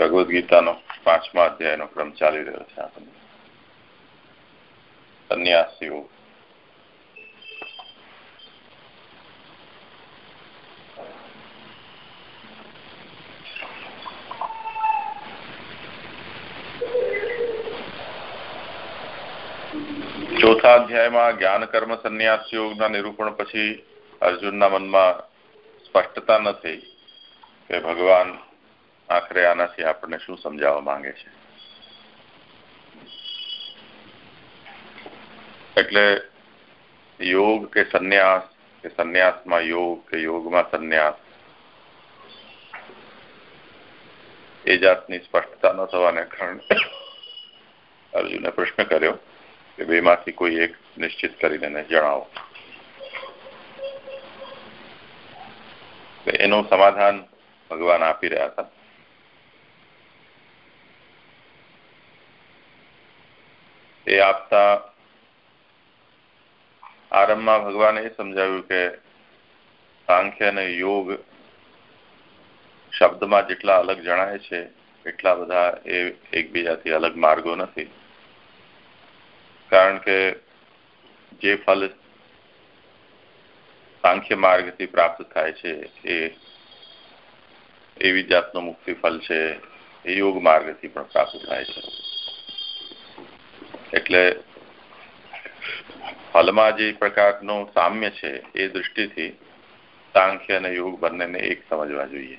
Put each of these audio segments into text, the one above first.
ભગવદ્ ગીતાનો પાંચમા અધ્યાયનો ક્રમ ચાલી રહ્યો છે આપણને સંન્યાસીઓ. ચોથા અધ્યાયમાં જ્ઞાન કર્મ સંન્યાસ યોગના નિરૂપણ પછી અર્જુનના મનમાં સ્પષ્ટતા નથી કે ભગવાન આખરે આનાથી આપણને શું સમજાવવા માંગે છે? એટલે યોગ કે સંન્યાસ, કે સંન્યાસમાં યોગ, કે યોગમાં સંન્યાસ? એ જાતની સ્પષ્ટતા ન થવાને કારણે અર્જુને પ્રશ્ન કર્યો કે બેમાંથી કોઈ એક નિશ્ચિત કરીને જણાવો. એનું સમાધાન ભગવાન આપી રહ્યા હતા. એ આપતા આરંભમાં ભગવાને એ સમજાવ્યું કે સાંખ્ય અને યોગ શબ્દમાં જેટલા અલગ જણાય છે, એટલા બધા એ એકબીજાથી અલગ માર્ગો નથી. કારણ કે જે ફલ સાંખ્ય માર્ગથી પ્રાપ્ત થાય છે, એ એવી જાતનું મુક્તિ ફલ છે, એ યોગ માર્ગથી પણ પ્રાપ્ત થાય છે. એટલે ફલમાં જે પ્રકારનું સામ્ય છે એ દૃષ્ટિથી સાંખ્ય અને યોગ બંનેને એક સમજવા જોઈએ.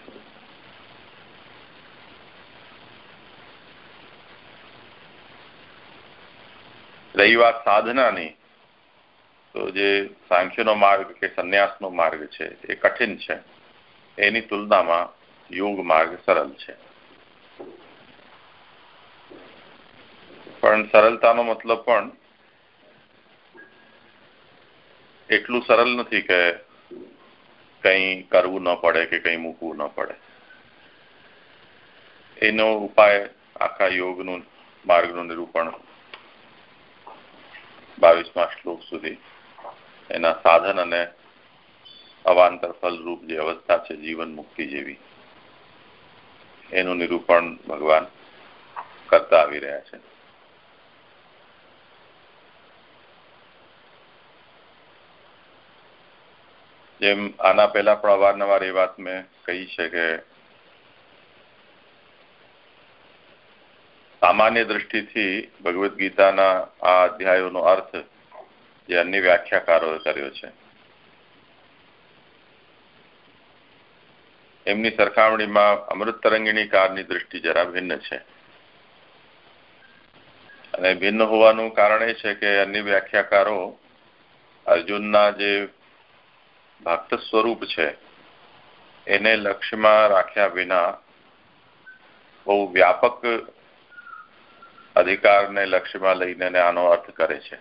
રહી વાત સાધનાની તો જે સાંખ્યનો માર્ગ કે સંન્યાસનો માર્ગ છે એ કઠિન છે. એની તુલનામાં યોગ માર્ગ સરળ છે. પણ સરળતાનો મતલબ પણ એટલું સરળ નથી કે કંઈ કરવું ન પડે કે કંઈ મૂકવું ન પડે. એનો ઉપાય આખા યોગનું માર્ગનું નિરૂપણ બાવીસમા શ્લોક સુધી. એના સાધન અને અવાંતર ફલરૂપ જે અવસ્થા છે, જીવન મુક્તિ જેવી, એનું નિરૂપણ ભગવાન કરતા આવી રહ્યા છે. જેમ આના પહેલા પણ અવારનવાર એ વાત મેં કહી છે કે સામાન્ય દ્રષ્ટિથી ભગવદ્ ગીતાના આ અધ્યાયોનો અર્થ જે અન્ય વ્યાખ્યાકારોએ કર્યો છે. એમની સરખામણીમાં અમૃત તરંગીણી કારની દ્રષ્ટિ જરા ભિન્ન છે. અને ભિન્ન હોવાનું કારણ એ છે કે અન્ય વ્યાખ્યાકારો અર્જુનના જે ભક્ત સ્વરૂપ છે. એને લક્ષ્યમાં રાખ્યા વિના બહુ વ્યાપક અધિકારને લક્ષ્યમાં લઈને આનો અર્થ કરે છે.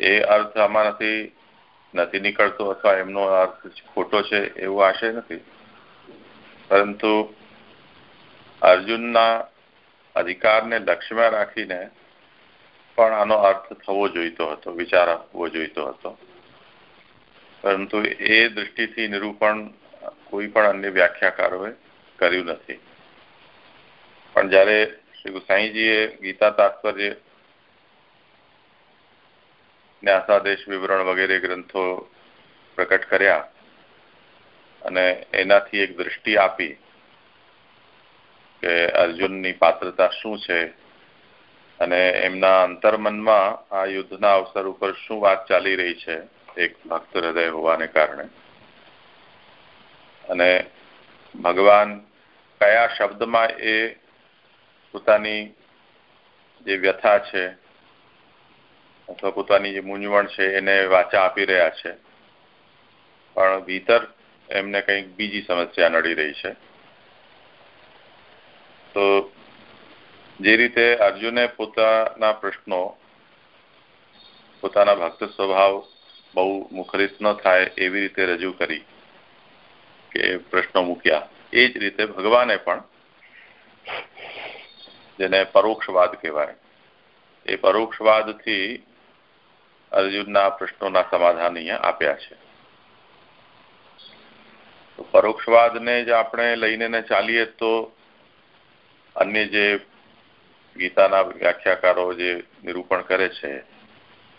એ અર્થ આમાંથી નથી નીકળતો અથવા એમનો અર્થ ખોટો છે એવો આશય નથી. પરંતુ અર્જુનના અધિકારને લક્ષ્યમાં રાખીને પણ આનો અર્થ થવો જોઈતો હતો વિચાર આપવો જોઈતો હતો. પરંતુ એ દૃષ્ટિથી નિરૂપણ કોઈ પણ અન્ય વ્યાખ્યાકારોએ કર્યું નથી. પણ જ્યારે શ્રી ગુસાઈજીએ ગીતા તાત્પર્ય ન્યાસાદેશ વિવરણ વગેરે ગ્રંથો પ્રકટ કર્યા અને એનાથી એક દ્રષ્ટિ આપી કે અર્જુનની પાત્રતા શું છે અને એમના અંતર્મનમાં આ યુદ્ધના અવસર ઉપર શું વાત ચાલી રહી છે એક ભક્ત હૃદય હોવાને કારણે. અને ભગવાન કયા શબ્દમાં એ પોતાની જે વ્યથા છે, અથવા પોતાની જે મૂંઝવણ છે, એને વાચા આપી રહ્યા છે. પણ ભીતર એમને કંઈક બીજી સમસ્યા નડી રહી છે. તો જે રીતે અર્જુને પોતાના પ્રશ્નો, પોતાના ભક્ત સ્વભાવ બહુ મુખરિત ન થાય એવી રીતે રજૂ કરી કે પ્રશ્નો મૂક્યા. એ જ રીતે ભગવાને પણ જેને પરોક્ષવાદ કહેવાય, એ પરોક્ષવાદથી અર્જુનના પ્રશ્નોના સમાધાન અહીંયા આપ્યા છે. તો પરોક્ષવાદને જ આપણે લઈને ચાલીએ તો અન્ય જે ગીતાના વ્યાખ્યાકારો જે નિરૂપણ કરે છે,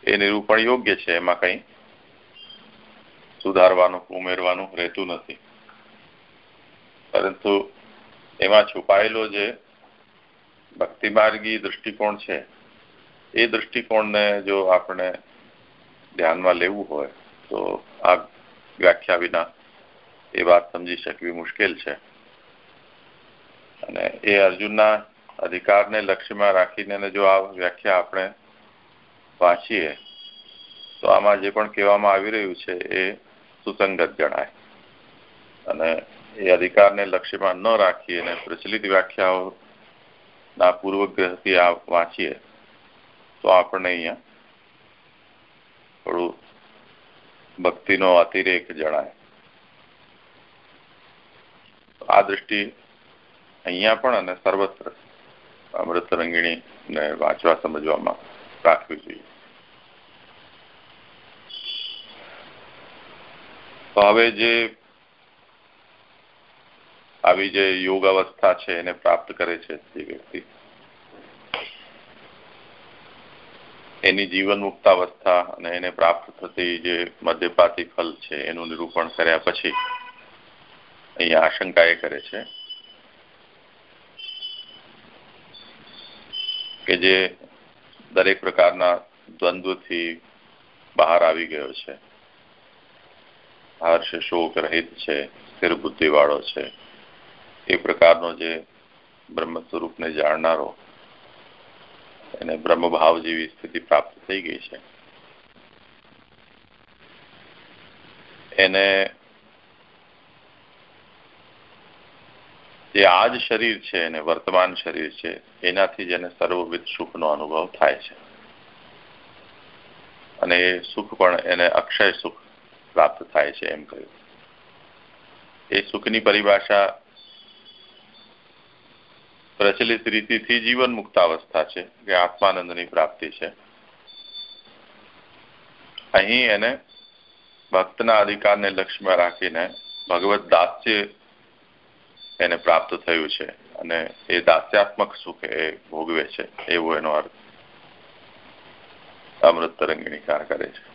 એ નિરૂપણ યોગ્ય છે? એમાં કંઈ સુધારવાનું, ઉમેરવાનું રહેતું નથી. પરંતુ એમાં છુપાયેલો જે ભક્તિમાર્ગી દૃષ્ટિકોણ છે, એ દૃષ્ટિકોણને જો આપણે ધ્યાનમાં લેવું હોય, તો આ વ્યાખ્યા વિના એ વાત સમજી શકવી મુશ્કેલ છે. અને એ અર્જુનના અધિકારને લક્ષ્યમાં રાખીને જો આ વ્યાખ્યા આપણે વાંચીએ, તો આમાં જે પણ કહેવામાં આવી રહ્યું છે, એ સુસંગત જણાય અને એ અધિકારને લક્ષ્યમાં ન રાખીએ અને પ્રચલિત વ્યાખ્યાઓના પૂર્વગ્રહથી આ વાંચીએ, તો આપણને અહીંયા થોડું ભક્તિનો અતિરેક જણાય. આ દ્રષ્ટિ અહીંયા પણ અને સર્વત્ર અમૃત રંગીણી ને વાંચવા સમજવામાં રાખવી જોઈએ. તો હવે જે આવી જે યોગ અવસ્થા છે એને પ્રાપ્ત કરે છે તે વ્યક્તિ. એની જીવન મુક્તાવસ્થા અને એને પ્રાપ્ત થતી જે મધ્યપાતી ફલ છે એનું નિરૂપણ કર્યા પછી અહીંયા આશંકા એ કરે છે કે જે દરેક પ્રકારના દ્વંદ્વથી બહાર આવી ગયો છે. હર્ષ શોક રહિત છે, સ્થિર બુદ્ધિવાળો છે. એ પ્રકારનો જે બ્રહ્મ સ્વરૂપને જાણનારો, એને બ્રહ્મભાવ જેવી સ્થિતિ પ્રાપ્ત થઈ ગઈ છે. એને જે આજ શરીર છે અને વર્તમાન શરીર છે, એનાથી જેને એને સર્વવિધ સુખનો અનુભવ થાય છે. અને એ સુખ પણ એને અક્ષય સુખ પ્રાપ્ત થાય છે એમ કહ્યું. એ સુખની પરિભાષા પ્રચલિત રીતિથી જીવન મુક્તાવસ્થા છે કે આત્માનંદની પ્રાપ્તિ છે. અહીં એને ભક્તના અધિકારને લક્ષ્યમાં રાખીને ભગવત દાસ્ય એને પ્રાપ્ત થયું છે અને એ દાસ્યાત્મક સુખ એ ભોગવે છે, એવો એનો અર્થ અમૃત તરંગીણીકાર કરે છે.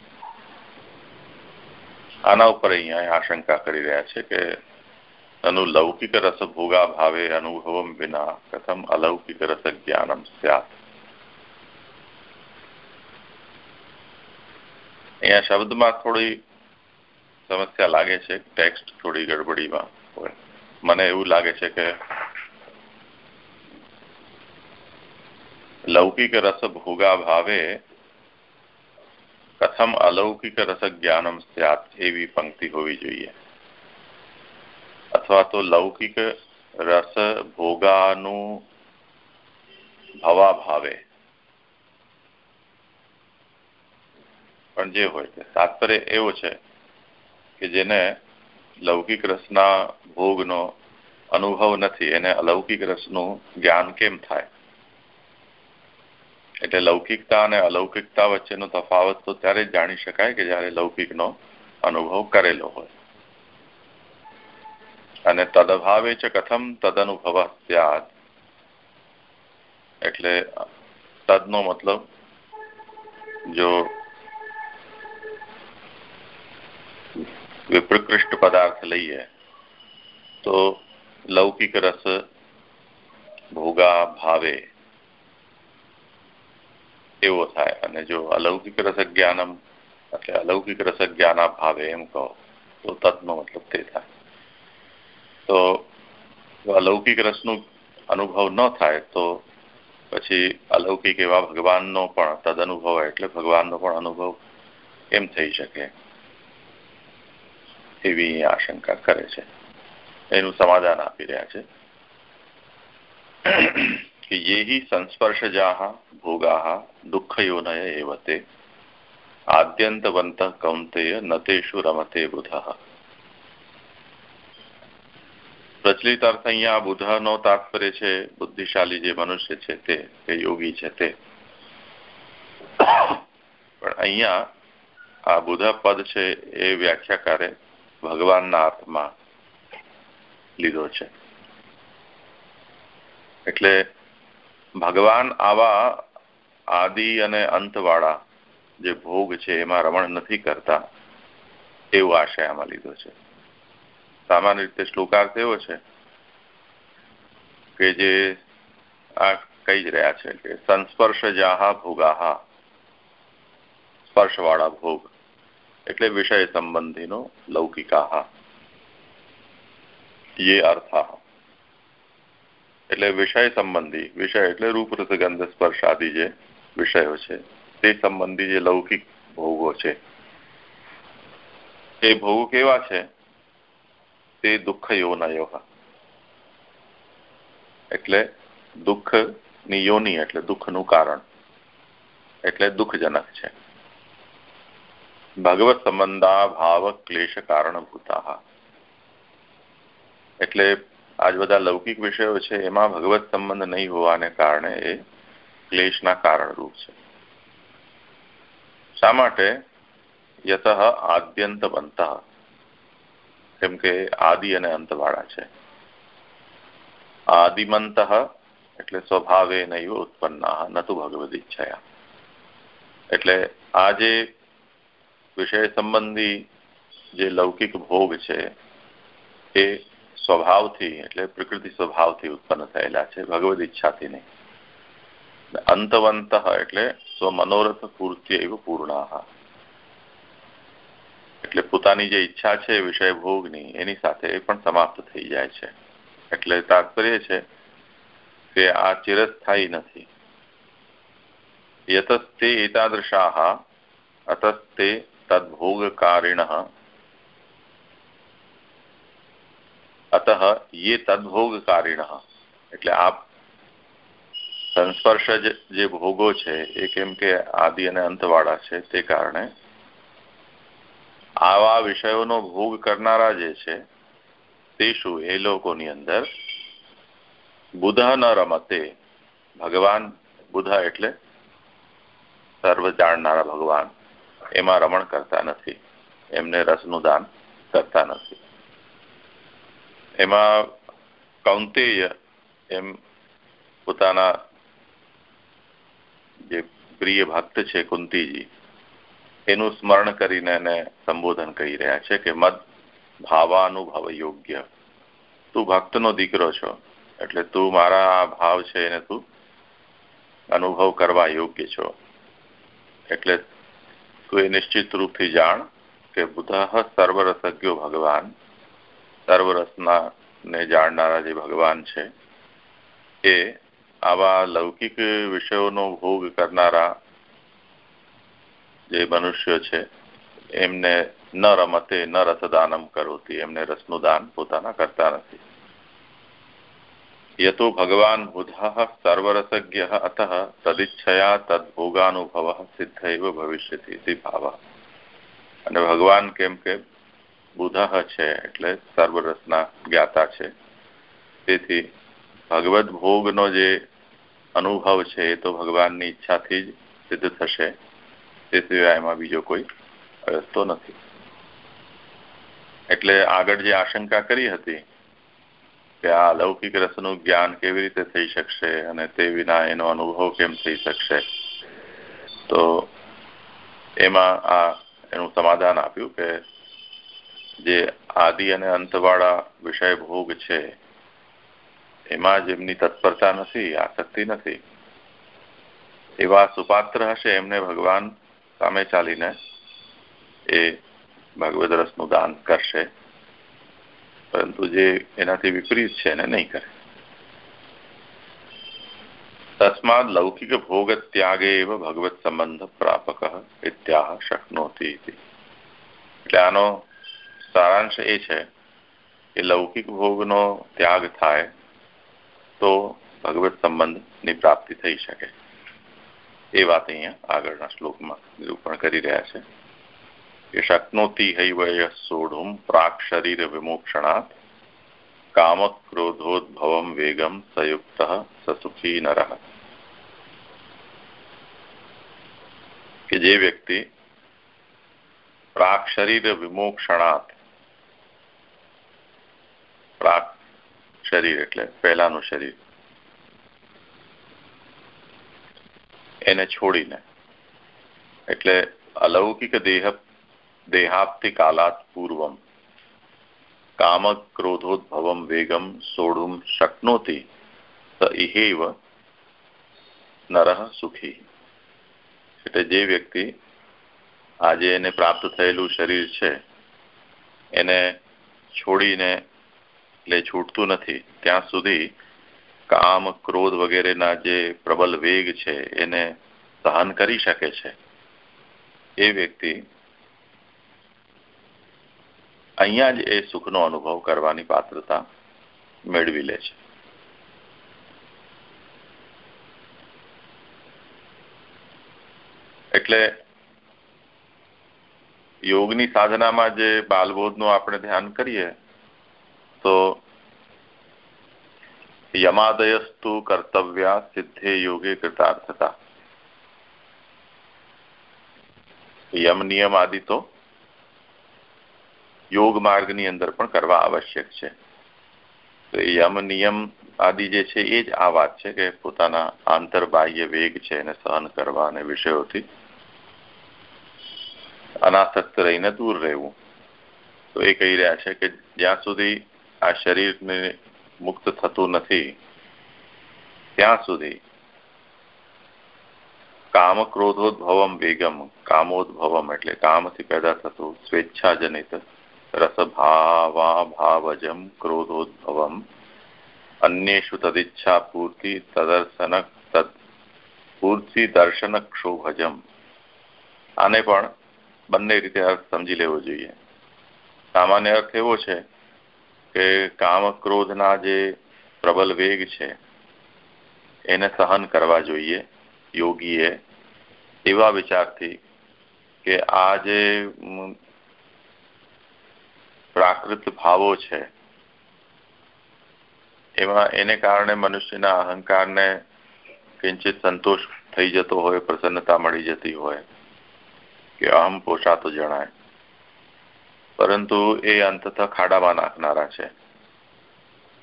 આના ઉપર અહીંયા આશંકા કરી રહ્યા છે કે અનુલૌકિક રસ ભોગા ભાવે અનુભવમ વિના કથમ અલૌકિક રસ જ્ઞાનમ સ્યાત. અહીંયા શબ્દમાં થોડી સમસ્યા લાગે છે, ટેક્સ્ટ થોડી ગડબડીમાં હોય. મને એવું લાગે છે કે લૌકિક રસ ભોગા ભાવે કથમ અલૌકિક રસ જ્ઞાનમ સ્યાત એવી પંક્તિ હોવી જોઈએ. અથવા તો લૌકિક રસ ભોગાનું ભવા ભાવે પણ જે હોય તે તાત્પર્ય એવો છે કે જેને લૌકિક રસના ભોગનો અનુભવ નથી, એને અલૌકિક રસનું જ્ઞાન કેમ થાય? એટલે લૌકિકતા અને અલૌકિકતા વચ્ચેનો તફાવત તો ત્યારે જ જાણી શકાય કે જ્યારે લૌકિકનો અનુભવ કરેલો હોય. અને તદભાવે છે કથમ તદનુભવ સ્યાદ એટલે તદનો મતલબ જો વિપ્રકૃષ્ટ પદાર્થ લઈએ, તો લૌકિક રસ ભોગા ભાવે થાય. અને જો અલૌકિક રસ જ્ઞાનમ એટલે અલૌકિક રસ જ્ઞાના ભાવે એમ કહો, તો તત્નો મતલબ તે થાય. તો અલૌકિક રસનું અનુભવ ન થાય, તો પછી અલૌકિક એવા ભગવાનનો પણ તદ અનુભવ એટલે ભગવાનનો પણ અનુભવ એમ થઈ શકે એવી આશંકા કરે છે. એનું સમાધાન આપી રહ્યા છે. કે ये हि संस्पर्शजाः भोगाः दुःखयोनय एव ते આદ્યંતવંત કૌંતેય નતેષુ રમતે બુધ પ્રચલિત અર્થ અહીંયા બુધનો તાત્પર્ય છે બુદ્ધિશાળી જે મનુષ્ય છે તે કે યોગી છે તે પણ અહીંયા આ બુધ પદ છે એ વ્યાખ્યાકારે ભગવાનના અર્થમાં લીધો છે એટલે ભગવાન આવા આદિ અને અંતવાળા જે ભોગ છે, એમાં રમણ નથી કરતા, એવો આશય આમાં લીધો છે. સામાન્ય રીતે શ્લોકાર્થ એવો છે કે જે આ કહી જ રહ્યા છે કે સંસ્પર્શ જાહા ભોગાહા, સ્પર્શવાળા ભોગ, એટલે વિષય સંબંધીનો લૌકિકાહા ये અર્થા એટલે વિષય સંબંધી. વિષય એટલે રૂપ રસગંધ સ્પર્શ આદિ જે વિષયો છે, તે સંબંધી જે લૌકિક ભોગો છે. એ ભોગો કેવા છે? તે દુઃખ યોનયો એટલે દુઃખની યોની એટલે દુઃખનું કારણ. એટલે દુઃખજનક છે. ભગવત સંબંધા ભાવ ક્લેશ કારણભૂતા. એટલે આજ બધા લૌકિક વિષયો છે, એમાં ભગવત સંબંધ નહીં હોવાને કારણે એ ક્લેશના કારણરૂપ છે. શા માટે? યત આદ્યંત બનત કેમ કે આદિ અને અંતવાળા છે. આદિમંત એટલે સ્વભાવે નૈવ ઉત્પન્ના, ન તો ભગવદ ઈચ્છયા. એટલે આ જે વિષય સંબંધી જે લૌકિક ભોગ છે, એ સ્વભાવથી, એટલે પ્રકૃતિ સ્વભાવથી ઉત્પન્ન થયેલા છે. ભગવદ ઈચ્છાથી નહીં. અંતવંત એટલે સ્વમનોરથ પૂર્તિ એવ પૂર્ણા એટલે પોતાની જે ઈચ્છા છે વિષય ભોગની, એની સાથે એ પણ સમાપ્ત થઈ જાય છે. એટલે તાત્પર્ય છે કે આ ચિરસ્થાયી નથી. યતસ્તે એતાદૃશા અતસ્તે તદ્ભોગકારિણ અત ये તદ્ભોગકારિણ એટલે આ સંસ્પર્શ જે ભોગો છે એ કેમ કે આદિ અને અંતવાળા છે, તે કારણે આવા વિષયોનો ભોગ કરનારા જે છે તે શું એ લોકોની અંદર બુધ ન રમતે. ભગવાન બુધ એટલે સર્વ જાણનારા ભગવાન. એમાં રમણ કરતા નથી. એમને રસનું દાન કરતા નથી. એમાં કૌંતેય એમ પોતાના જે પ્રિય ભક્ત છે કુંતીજી, એનું સ્મરણ કરીને એને સંબોધન કરી રહ્યા છે કે, મદ ભાવાનુભવ યોગ્ય. તું ભક્તનો દીકરો છો, એટલે તું મારા આ ભાવ છે એને તું અનુભવ કરવા યોગ્ય છો. એટલે તું એ નિશ્ચિત રૂપથી જાણ કે બુધ સર્વરસજ્ઞો ભગવાન સર્વરસના ને જાણનારા જે ભગવાન છે, એ આવા લૌકિક વિષયોનો ભોગ કરનારા જે મનુષ્ય છે, એમને ન રમતે, ન રસદાનમ કરોતી, એમને રસનું દાન પોતાના કરતા નથી. યતો ભગવાન બુધ સર્વરસજ્ઞ અત તદિચ્છયા તદભોગાનુભવ સિદ્ધ એવ ભવિષ્યથી ભાવ. અને ભગવાન કેમ કે બુધ છે એટલે સર્વરસના જ્ઞાતા છે. તેથી ભગવદ ભોગનો જે અનુભવ છે એ તો ભગવાનની ઈચ્છાથી જ સિદ્ધ થશે. તે સિવાય એમાં બીજો કોઈ રસ્તો નથી. એટલે આગળ જે આશંકા કરી હતી કે આ અલૌકિક રસનું જ્ઞાન કેવી રીતે થઈ શકશે અને તે વિના એનો અનુભવ કેમ થઈ શકશે, તો એમાં આ એનું સમાધાન આપ્યું કે જે આદિ અને અંતવાળા વિષય ભોગ છે, એમાં જેમની તત્પરતા નથી, આસક્તિ નથી. એવા સુપાત્ર હશે એમને ભગવાન સામે ચાલીને એ ભગવદ રસનું દાન કરશે. પરંતુ જે એનાથી વિપરીત છે એને નહીં કરે. તસ્માદ લૌકિક ભોગ ત્યાગે એવ ભગવત સંબંધ પ્રાપક ઇત્યાહ શક્નોતી એટલે આનો સારાંશ એ છે કે લૌકિક ભોગનો ત્યાગ થાય તો ભગવત સંબંધની પ્રાપ્તિ થઈ શકે એ વાત અહીંયા આગળના શ્લોકમાં નિરૂપણ કરી રહ્યા છે કે શક્નોતિ હૈવય સોઢુમ પ્રાક શરીર વિમોક્ષણાત કામ ક્રોધોદ્ભવમ વેગમ સંયુક્ત સસુખી નર કે જે વ્યક્તિ પ્રાક શરીર વિમોક્ષણાત પ્રાક શરીર એટલે પહેલાનું શરીર. એને છોડીને. એટલે અલૌકિક દેહ, દેહાપ્તિ કાલાત પૂર્વમ. કામ ક્રોધોદ્ભવમ વેગમ સોઢુમ શક્નોતી ઇહેવ નરહ સુખી. એટલે જે વ્યક્તિ આજે એને પ્રાપ્ત થયેલું શરીર છે, એને છોડીને એટલે છૂટતું નથી. ત્યાં સુધી કામ, ક્રોધ વગેરેના જે પ્રબલ વેગ છે, એને સહન કરી શકે છે. એ વ્યક્તિ અહીંયા જ એ સુખનો અનુભવ કરવાની પાત્રતા મેળવી લે છે. એટલે યોગની સાધનામાં જે બાલબોધનું આપણે ધ્યાન કરીએ તો યમાદયસ્તુ કર્તવ્યા સિદ્ધે યોગે કૃતાર્થતા યમ નિયમ આદિ તો યોગ માર્ગની અંદર પણ કરવા આવશ્યક છે। તો યમ નિયમ આદિ જે છે, એ જ આ વાત છે કે પોતાના આંતરબાહ્ય વેગ છે એને સહન કરવા અને વિષયોથી અનાસક્ત રહીને દૂર રહેવું. તો એ કહી રહ્યા છે કે જ્યાં સુધી આ શરીરને મુક્ત થતું નથી. ત્યાં સુધી કામ ક્રોધોદ્ભવમ વેગમ, કામોદ્ભવમ એટલે કામથી પેદા થતું સ્વેચ્છાજનિત રસભાવા ભાવજમ ક્રોધોદ્ભવમ. અન્યુ તદિચ્છા પૂર્તિ તદર્શન તદ પૂર્તિ દર્શન ક્ષોભજમ. આને પણ બંને રીતે અર્થ સમજી લેવો જોઈએ. સામાન્ય અર્થ એવો છે કે કામ ક્રોધના જે પ્રબલ વેગ છે, એને સહન કરવા જોઈએ યોગીએ એવા વિચારથી કે આ જે પ્રાકૃત ભાવો છે, એમાં એને કારણે મનુષ્યના અહંકારને કિંચિત સંતોષ થઈ જતો હોય, પ્રસન્નતા મળી જતી હોય, કે અહમ પોષાતો જણાય. પરંતુ એ અંતતઃ ખાડામાં નાખનારા છે.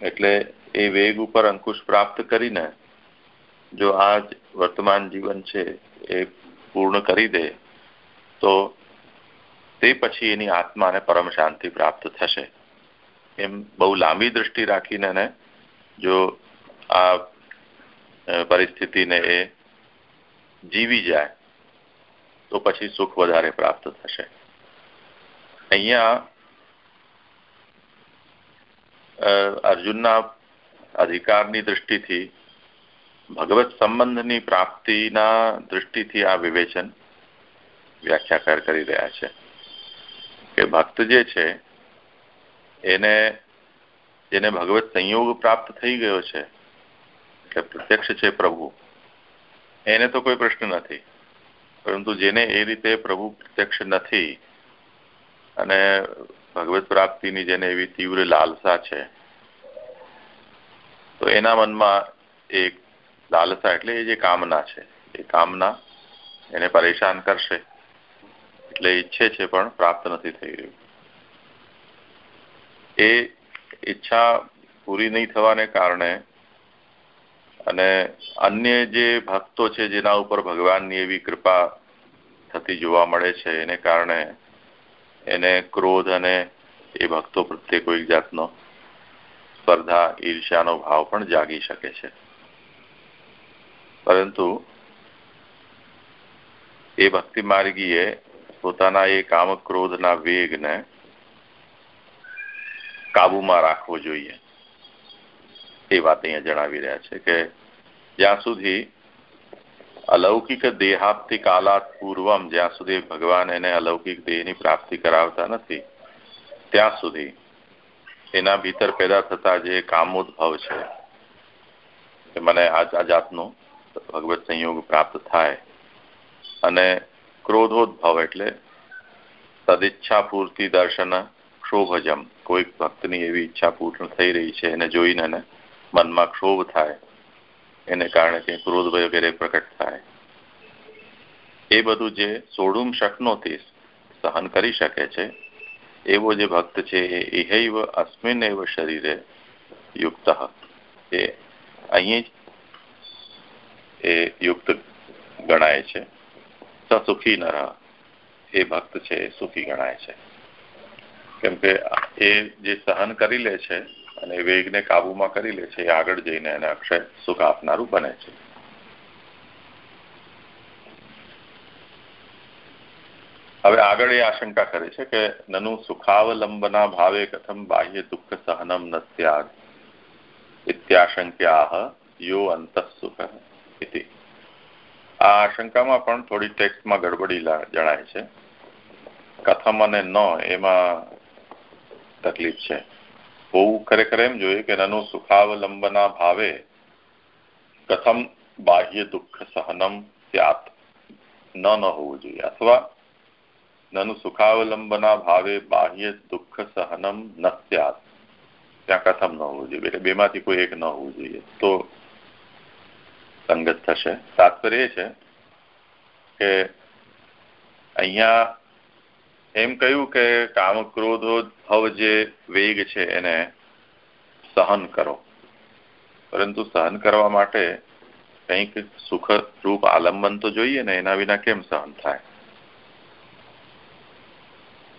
એટલે એ વેગ ઉપર અંકુશ પ્રાપ્ત કરીને જો આ વર્તમાન જીવન છે એ પૂર્ણ કરી દે, તો તે પછી એની આત્માને પરમ શાંતિ પ્રાપ્ત થશે. એમ બહુ લાંબી દ્રષ્ટિ રાખીને જો આ પરિસ્થિતિને એ જીવી જાય, તો પછી સુખ વધારે પ્રાપ્ત થશે. અહીંયા અર્જુનના અધિકારની દૃષ્ટિથી ભગવત સંબંધની પ્રાપ્તિના દૃષ્ટિથી આ વિવેચન વ્યાખ્યાકાર કરી રહ્યા છે. કે ભક્ત જે છે, એને, જેને ભગવત સંયોગ પ્રાપ્ત થઈ ગયો છે એટલે પ્રત્યક્ષ છે પ્રભુ, એને તો કોઈ પ્રશ્ન નથી. પરંતુ જેને એ રીતે પ્રભુ પ્રત્યક્ષ નથી અને ભગવત પ્રાપ્તિની જેને એવી તીવ્ર લાલસા છે, તો એના મનમાં એક લાલસા એટલે એ જે કામના છે, એ કામના એને પરેશાન કરશે, એટલે ઈચ્છે છે પણ પ્રાપ્ત નથી થઈ રહ્યું. એ ઈચ્છા પૂરી નહીં થવાને કારણે અને અન્ય જે ભક્તો છે જેના ઉપર ભગવાનની એવી કૃપા થતી જોવા મળે છે, એને કારણે એને ક્રોધ અને એ ભક્તો પ્રત્યે કોઈક જાતનો સ્પર્ધા, ઈર્ષ્યાનો ભાવ પણ જાગી શકે છે. પરંતુ એ ભક્તિ માર્ગીએ પોતાના એ કામ ક્રોધના વેગને કાબુમાં રાખવો જોઈએ. એ વાત અહીંયા જણાવી રહ્યા છે કે જ્યાં સુધી અલૌકિક દેહાપ્તિ કાલાત પૂર્વમ જ્યાં સુધી ભગવાન એને અલૌકિક દેહની પ્રાપ્તિ કરાવતા નથી ત્યાં સુધી એના ભીતર પેદા થતા જે કામોદ્ભવ છે કે મને આ જાતનો ભગવત સંયોગ પ્રાપ્ત થાય અને ક્રોધોદ્ભવ એટલે સદિચ્છા પૂર્તિ દર્શન ક્ષોભજમ કોઈક ભક્તની એવી ઈચ્છા પૂર્ણ થઈ રહી છે એને જોઈને મનમાં ક્ષોભ થાય એને કારણે કંઈ ક્રોધ વગેરે પ્રકટ થાય. એ બધું જે સોડુમ શકનોથી સહન કરી શકે છે, એવો જે ભક્ત છે એ ઇહૈવ અસ્મિન એવ શરીરે યુક્ત. એ અહીં જ એ યુક્ત ગણાય છે. સુખી નર એ ભક્ત છે સુખી ગણાય છે. કેમ એ જે સહન કરી લે છે અને વેગને કાબુમાં કરી લે છે, એ આગળ જઈને એને અક્ષય સુખ આપનારું બને છે. હવે આગળ એ આશંકા કરે છે કે નનુ સુખાવલંબના ભાવે કથમ બાહ્ય દુઃખ સહનમ ન સ્યાદ ઇત્યાશંક્યા યો અંતઃસુખ ઇતિ. આ આશંકામાં પણ થોડી ટેક્સ્ટમાં ગડબડી જણાય છે. કથમ અને ન એમાં તકલીફ છે. હોવું ખરેખર એમ જોઈએ કે નનુ સુખાવલંબના ભાવે કથમ બાહ્ય દુઃખ સહનમ સ્યાત. ન ન હોવું જોઈએ. અથવા નનુ સુખાવલંબના ભાવે બાહ્ય દુઃખ સહનમ ન સ્યાત. ત્યાં કથમ ન હોવું જોઈએ. એટલે બેમાંથી કોઈ એક ન હોવું જોઈએ. તો સંગત થશે. તાત્પર્ય એ છે કે અહીંયા એમ કહ્યું કે કામ ક્રોધો ભવ જે વેગ છે એને સહન કરો. પરંતુ સહન કરવા માટે કંઈક સુખરૂપ આલંબન તો જોઈએ ને, એના વિના કેમ સહન થાય?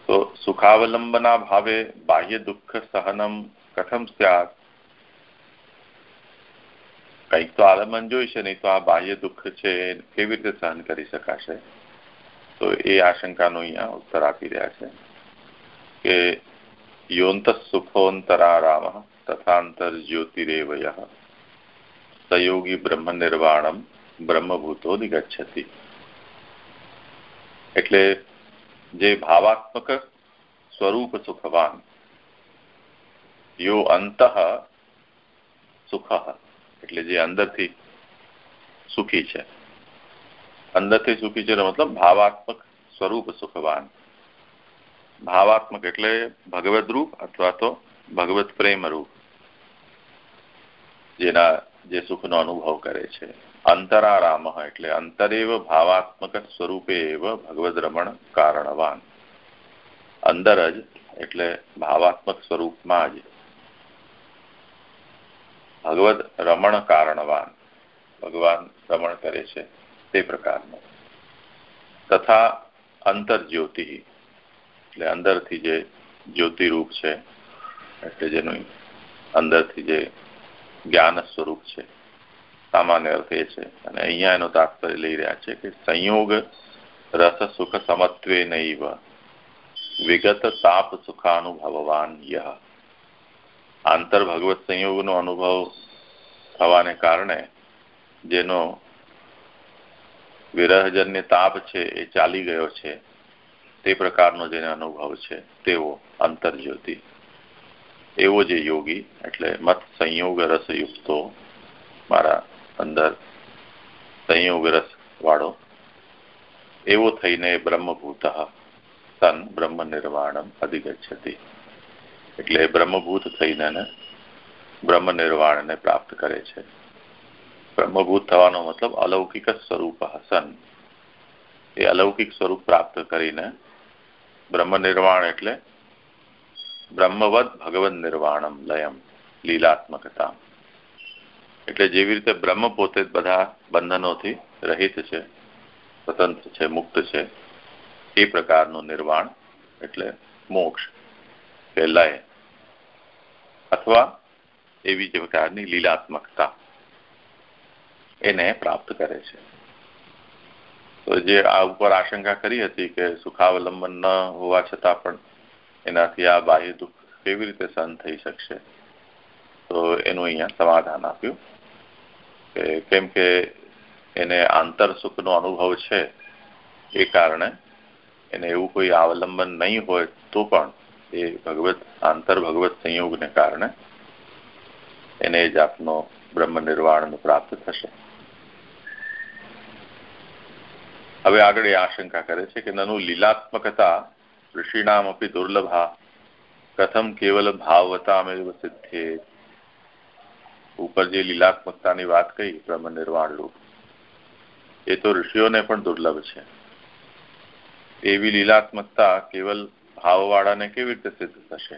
તો સુખાવલંબના ભાવે બાહ્ય દુઃખ સહનમ કથમ સ્યાત? કંઈક તો આલંબન જોઈશે, નહીં તો આ બાહ્ય દુઃખ છે કેવી રીતે સહન કરી શકાશે? તો એ આશંકાનો અહીંયા ઉત્તર આપી રહ્યા છે કે યોંત સુખોંતરારામ તથાંતર જ્યોતિરેવય સયોગી બ્રહ્મ નિર્વાણમ બ્રહ્મભૂતો નિગચ્છતિ એટલે જે ભાવાત્મક સ્વરૂપ સુખવાન યો અંત સુખ એટલે જે અંદરથી સુખી છે અંદરથી સુખી છે મતલબ ભાવાત્મક સ્વરૂપ સુખવાન. ભાવાત્મક એટલે ભગવદ રૂપ અથવા તો ભગવત પ્રેમ રૂપ, જેના, જે સુખનો અનુભવ કરે છે. અંતરારામ એટલે અંતરેવ ભાવાત્મક સ્વરૂપે એવ ભગવદ રમણ કારણવાન. અંદર જ એટલે ભાવાત્મક સ્વરૂપમાં જ ભગવદ રમણ કારણવાન. ભગવાન રમણ કરે છે. તે પ્રકારનો. તથા અંતરજ્યોતિ, એટલે અંદરથી જે જ્યોતિરૂપ છે, એટલે જેનું અંદરથી જે જ્ઞાન સ્વરૂપ છે, સામાન્ય અર્થ એ છે. અને અહીંયા એનો તાત્પર્ય લઈ રહ્યા છે કે સંયોગ રસ સુખ સમત્વે નૈવ, વિગત તાપ સુખાનુભવવાન યહ. આંતર ભગવત સંયોગનો અનુભવ થવાને કારણે જેનો વિરહજન્ય તાપ છે એ ચાલી ગયો છે. તે પ્રકારનો જેને અનુભવ છે તેવો અંતરજ્યોતિ. એવો જે યોગી, એટલે મત સંયોગ રસયુક્તો મારા અંદર સંયોગ રસ વાળો. એવો થઈને બ્રહ્મભૂત સન બ્રહ્મ નિર્વાણમ અધિગચ્છતી. એટલે બ્રહ્મભૂત થઈને બ્રહ્મ નિર્વાણને પ્રાપ્ત કરે છે. બ્રહ્મભૂત થવાનો મતલબ અલૌકિક સ્વરૂપ હસન. એ અલૌકિક સ્વરૂપ પ્રાપ્ત કરીને બ્રહ્મ નિર્વાણ એટલે બ્રહ્મવદ ભગવદ નિર્વાણમ લયમ, લીલાત્મકતા. એટલે જેવી રીતે બ્રહ્મ પોતે બધા બંધનોથી રહિત છે, સ્વતંત્ર છે, મુક્ત છે, એ પ્રકારનું નિર્વાણ એટલે મોક્ષ કે લય. અથવા એવી જ પ્રકારની લીલાત્મકતા. એને પ્રાપ્ત કરે છે. તો જે આ ઉપર આશંકા કરી હતી કે સુખાવલંબન ન હોવા છતાં પણ એનાથી આ બાહ્ય દુઃખ કેવી રીતે સહન થઈ શકશે? તો એનું અહીંયા સમાધાન આપ્યું કે કેમ કે એને આંતર સુખનો અનુભવ છે એ કારણે એને એવું કોઈ અવલંબન નહીં હોય તો પણ એ ભગવત આંતર ભગવત સંયોગને કારણે એને જ આપનો બ્રહ્મ નિર્વાણ પ્રાપ્ત થશે. હવે આગળ એ આશંકા કરે છે કે નનુ લીલાત્મકતા ઋષિણામ અપી દુર્લભા, કથમ કેવલ ભાવવતામેવ સિદ્ધે. ઉપર જે લીલાત્મકતાની વાત કહી બ્રહ્મ નિર્વાણ રૂપ એ તો ઋષિઓને પણ દુર્લભ છે. એવી લીલાત્મકતા કેવલ ભાવવાળાને કેવી રીતે સિદ્ધ થશે?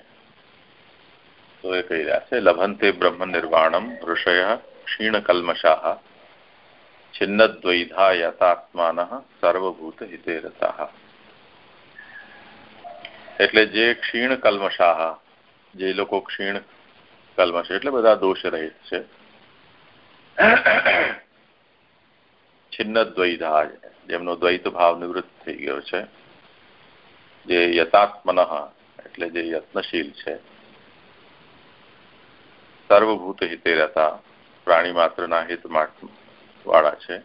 તો એ કહી રહ્યા છે, લભંતે બ્રહ્મ નિર્વાણમ ઋષય ક્ષીણ કલ્મશાહ છિન્નદ્વૈધા યથાત્માન સર્વભૂત હિતે એટલે જે ક્ષીણ કલ્મશાહ, જે લોકો ક્ષીણ કલ્મશ, એટલે બધા દોષ રહિત છે. છિન્ન દ્વૈધા જેમનો દ્વૈત ભાવ નિવૃત્ત થઈ ગયો છે. જે યથાત્મન એટલે જે યત્નશીલ છે. સર્વભૂત હિતે રહેતા પ્રાણી માત્રના હિત વાળા છે.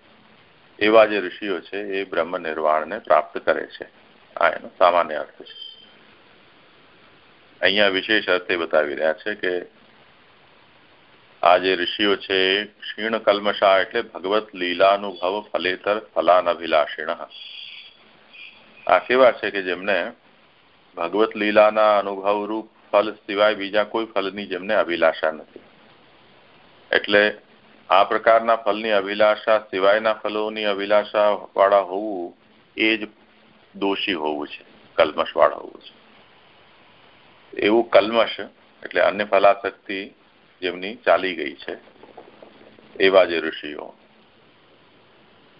એવા જે ઋષિઓ છે, એ બ્રહ્મ નિર્વાણને પ્રાપ્ત કરે છે. આ એનો સામાન્ય અર્થ છે. અહીંયા વિશેષ અર્થે બતાવી રહ્યા છે કે આ જે ઋષિઓ છે, ક્ષીણ કલ્મશા એટલે ભગવત લીલાનુભવ ફલેતર ફલાનભિલાષીણ. આ કેવા છે કે જેમને ભગવત લીલાના અનુભવ રૂપ ફલ સિવાય બીજા કોઈ ફલની જેમને અભિલાષા નથી. એટલે આ પ્રકારના ફલની અભિલાષા સિવાયના ફલોની અભિલાષા વાળા હોવું એ જ દોષી હોવું છે કલ્મશ વાળા હોવું છે. એવું કલ્મશ એટલે અન્ય ફલાશક્તિ જેમની ચાલી ગઈ છે, એવા જે ઋષિઓ.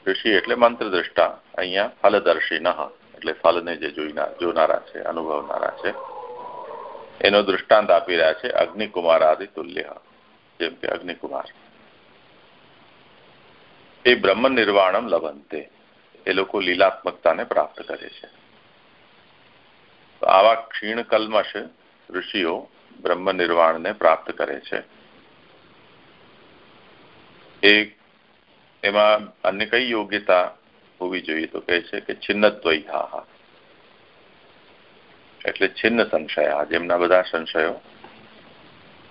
ઋષિ એટલે મંત્ર દ્રષ્ટા અહીંયા ફલદર્શી ન એટલે ફલને જે જોનારા છે, અનુભવનારા છે. એનો દૃષ્ટાંત આપી રહ્યા છે અગ્નિકુમાર આદિ તુલ્ય જેમ કે અગ્નિકુમાર. એ બ્રહ્મ નિર્વાણમ લભંતે. એ લોકો લીલાત્મકતાને પ્રાપ્ત કરે છે. આવા ક્ષીણ કલ્મશ ઋષિઓ બ્રહ્મ નિર્વાણને પ્રાપ્ત કરે છે. એ એમાં અન્ય કઈ યોગ્યતા હોવી જોઈએ તો કહે છે કે છિન્નદ્વૈતા એટલે છિન્ન સંશય, જેમના બધા સંશયો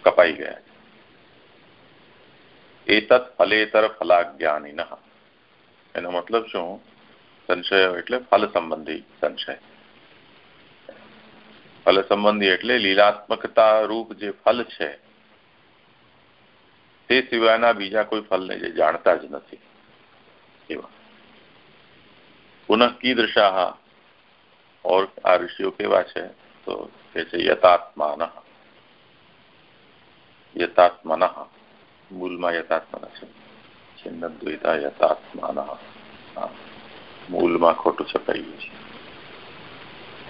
કપાઈ ગયા એતત ફલેતર ફલાજ્ઞાની એનો મતલબ શું સંશયો એટલે ફલ સંબંધી સંશય ફલ સંબંધી એટલે લીલાત્મકતા રૂપ જે ફલ છે તે સિવાયના બીજા કોઈ ફલને જે જાણતા જ નથી એવા પુનઃ કીદૃશા ઓર આ ઋષિઓ કેવા છે તો કે છે યથાત્માન યથાત્મન મૂળમાં યથાત્મન છે છિન્ન દ્વૈતા યથાત્માન મૂળમાં ખોટું છપાયું છે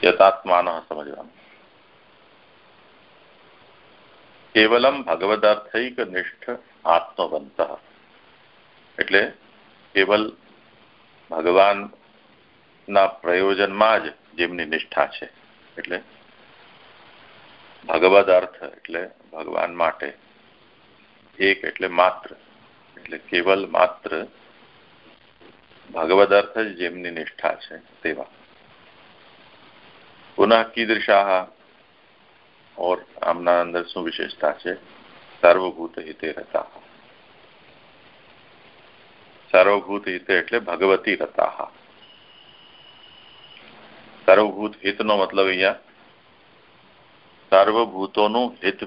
યથાત્માન સમજવાનું કેવલમ ભગવદાર્થિક નિષ્ઠ આત્મવંત એટલે કેવલ ભગવાનના પ્રયોજનમાં જ જેમની નિષ્ઠા છે. એટલે ભગવદ અર્થ એટલે ભગવાન માટે એક એટલે માત્ર, એટલે કેવલ માત્ર ભગવદ અર્થ જ જેમની નિષ્ઠા છે તેવા. પુનઃ કીદૃશાહ ઓર આમના અંદર શું વિશેષતા છે? સર્વભૂત હિતે રતા સર્વભૂત હિતે એટલે ભગવતી રતા સર્વભૂત હિતનો મતલબ અહીંયા સર્વભૂતોનું હિત